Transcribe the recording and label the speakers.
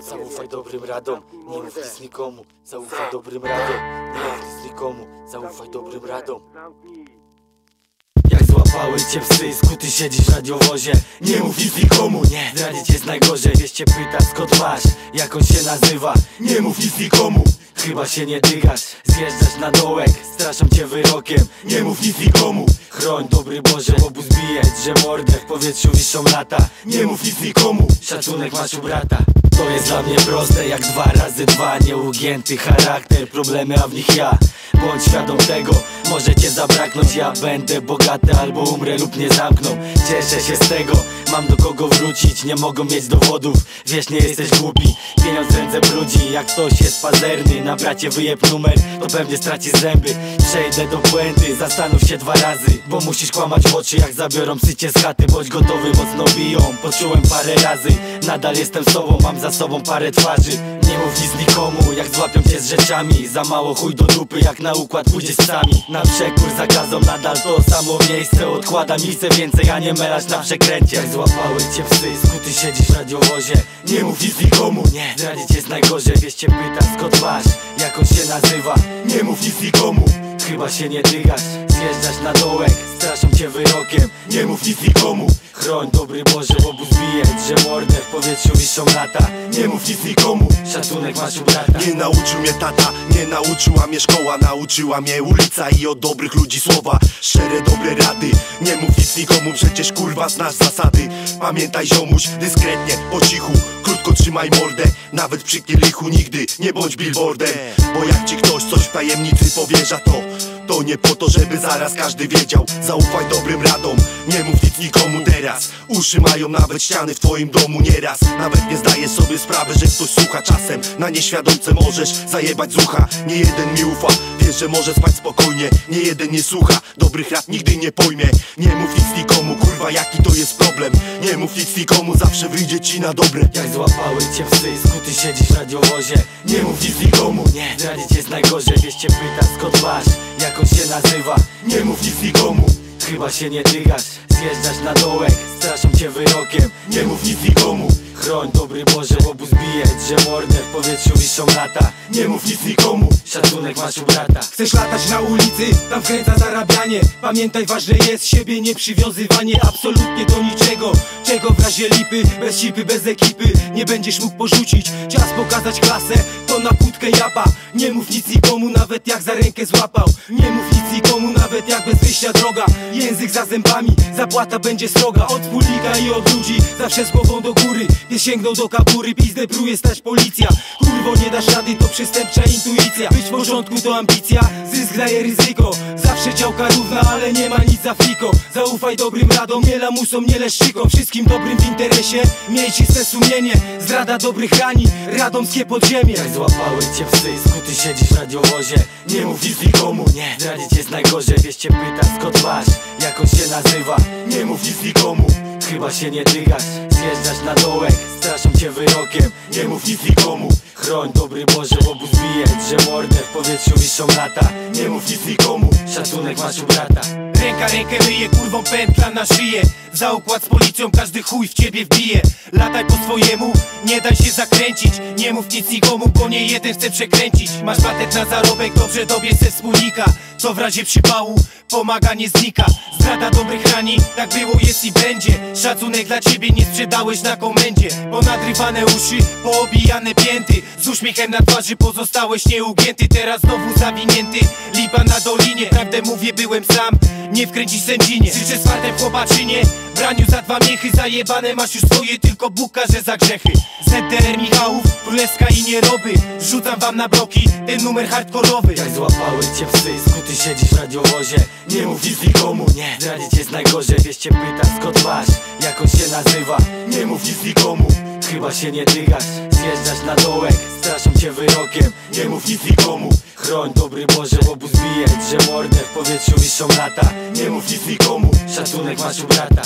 Speaker 1: Zaufaj dobrym radom, nie mów nic nikomu. Zaufaj dobrym radom, nie mów nic nikomu. Zaufaj dobrym radom. jak złapały cię psy, skuty siedzisz w radiowozie. Nie mów nic nikomu, nie. Zdradzić jest najgorzej, wieś cię pyta skąd masz Jak on się nazywa, nie mów nic nikomu Chyba się nie dygasz, zjeżdżasz na dołek Straszą cię wyrokiem, nie mów nic nikomu Chroń dobry Boże, obóz bije że mordę w powietrzu wiszą lata. Nie mów nic nikomu, szacunek masz u brata. To jest dla mnie proste jak dwa razy dwa Nieugięty charakter, problemy a w nich ja. Bądź świadom tego, może cię zabraknąć Ja będę bogaty albo umrę lub nie zamkną. Cieszę się z tego, mam do kogo wrócić Nie mogą mieć dowodów, wiesz nie jesteś głupi Pieniądz ręce brudzi, jak ktoś jest pazerny Na bracie wyjeb numer, to pewnie straci zęby. Przejdę do błędy, zastanów się dwa razy Bo musisz kłamać w oczy jak zabiorą sycie z chaty. Bądź gotowy, mocno biją, poczułem parę razy. Nadal jestem sobą, mam za sobą parę twarzy. Nie mów nic nikomu, jak złapią cię z rzeczami. Za mało chuj do dupy, jak na układ pójdziesz sami. Na przekór zakazom nadal to samo miejsce. Odkładam i chcę więcej, a nie melać na przekręcie złapały cię psy, skuty siedzisz w radiowozie. Nie mów nic nikomu, nie. Zdradzić jest najgorzej, wieś cię pyta skąd masz Jak on się nazywa, nie mów nic nikomu Chyba się nie dygasz, zjeżdżasz na dołek Straszą cię wyrokiem, nie mów nic nikomu. Chroń dobry Boże, obóz bije że mordę w powietrzu wiszą lata. Nie mów nic nikomu, szacunek masz u brata.
Speaker 2: Nie nauczył mnie tata, nie nauczyła mnie szkoła. Nauczyła mnie ulica i od dobrych ludzi słowa. Szczere dobre rady, nie mów nic nikomu Przecież kurwa znasz zasady. Pamiętaj ziomuś, dyskretnie, po cichu. Krótko trzymaj mordę, nawet przy kielichu Nigdy nie bądź billboardem. Bo jak ci ktoś coś w tajemnicy powierza to to nie po to, żeby zaraz każdy wiedział. Zaufaj dobrym radom, nie mów nic nikomu teraz. Uszy mają nawet ściany w twoim domu nieraz. Nawet nie zdajesz sobie sprawy, że ktoś słucha czasem. Na nieświadomce możesz zajebać z ucha. Nie jeden mi ufa, wiesz, że może spać spokojnie. Nie jeden nie słucha, dobrych rad nigdy nie pojmie. Nie mów nic nikomu, kurwa jaki to jest problem. Nie mów nic nikomu, zawsze wyjdzie ci na dobre.
Speaker 1: Jak złapały cię psy, skuty siedzisz w radiowozie. Nie mów nic nikomu, nie Zdradzić jest najgorzej, wieś cię pyta skąd masz? Jak on się nazywa, nie mów nic nikomu. Chyba się nie dygasz, zjeżdżasz na dołek Straszą cię wyrokiem, nie mów nic nikomu Chroń dobry Boże, obóz bije że mordę w powietrzu wiszą lata. Nie mów nic nikomu, szacunek masz u brata.
Speaker 3: Chcesz latać na ulicy, tam wkręca zarabianie. Pamiętaj, ważne jest siebie nie przywiązywanie Absolutnie do niczego, czego w razie lipy Bez sipy, bez ekipy, nie będziesz mógł porzucić. Czas pokazać klasę, to na kłódkę japa. Nie mów nic nikomu, nawet jak za rękę złapał. Nie mów nic nikomu, nawet jak bez wyjścia droga. Język za zębami, zapłata będzie sroga. Od wspólnika i od ludzi, zawsze z głową do góry Sięgnął do kapury, pizdę pruje stać policja. Kurwo nie dasz rady, to przestępcza intuicja. Być w porządku to ambicja, zysk daje ryzyko. Zawsze działka równa, ale nie ma nic za fliko Zaufaj dobrym radom, nie lamusom, nie leszczykom. Wszystkim dobrym w interesie, miej czyste sumienie. Zdrada dobrych rani, radomskie podziemie.
Speaker 1: Jak złapały cię psy, skuty siedzisz w radiowozie. Nie mów nic nikomu, nie. Zdradzić jest najgorzej, wieś cię pyta skąd masz? Jak on się nazywa, nie mów nic nikomu Chyba się nie dygasz, zjeżdżasz na dołek Straszą cię wyrokiem, nie mów nic nikomu. Chroń dobry Boże, obóz bije że mordę w powietrzu wiszą lata. Nie mów nic nikomu, szacunek masz u brata.
Speaker 3: Ręka rękę myje, kurwą pętla na szyję Za układ z policją każdy chuj w ciebie wbije. Lataj po swojemu, nie daj się zakręcić. Nie mów nic nikomu, bo nie jeden chce przekręcić. Masz patent na zarobek, dobrze dobie se wspólnika. Co w razie przypału, pomaga nie znika. Zdrada dobrych rani, tak było jest i będzie. Szacunek dla ciebie nie sprzedałeś na komendzie. Ponadrywane uszy, poobijane pięty. Z uśmiechem na twarzy pozostałeś nieugięty. Teraz znowu zawinięty, lipa na dolinie. Prawdę mówię, byłem sam, nie wkręcić sędzinie. Życzę z fartem chłopaczynie, braniu za dwa miechy Zajebane masz już swoje, tylko Bóg każe za grzechy. ZDR Michałów, Królewska i Nieroby Rzucam wam na bloki, ten numer hardkorowy.
Speaker 1: Jak złapały cię psy, skuty siedzisz w radiowozie. Nie mów nic nikomu, nie. Zdradzić jest najgorzej, wieś cię pyta skąd masz Jak on się nazywa, nie mów nic nikomu Chyba się nie dygasz, zjeżdżasz na dołek Straszą cię wyrokiem, nie mów nic nikomu Chroń dobry Boże, obóz bije że mordę w powietrzu wiszą lata. Nie mów nic nikomu, szacunek masz u brata